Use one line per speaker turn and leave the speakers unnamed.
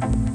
Bye.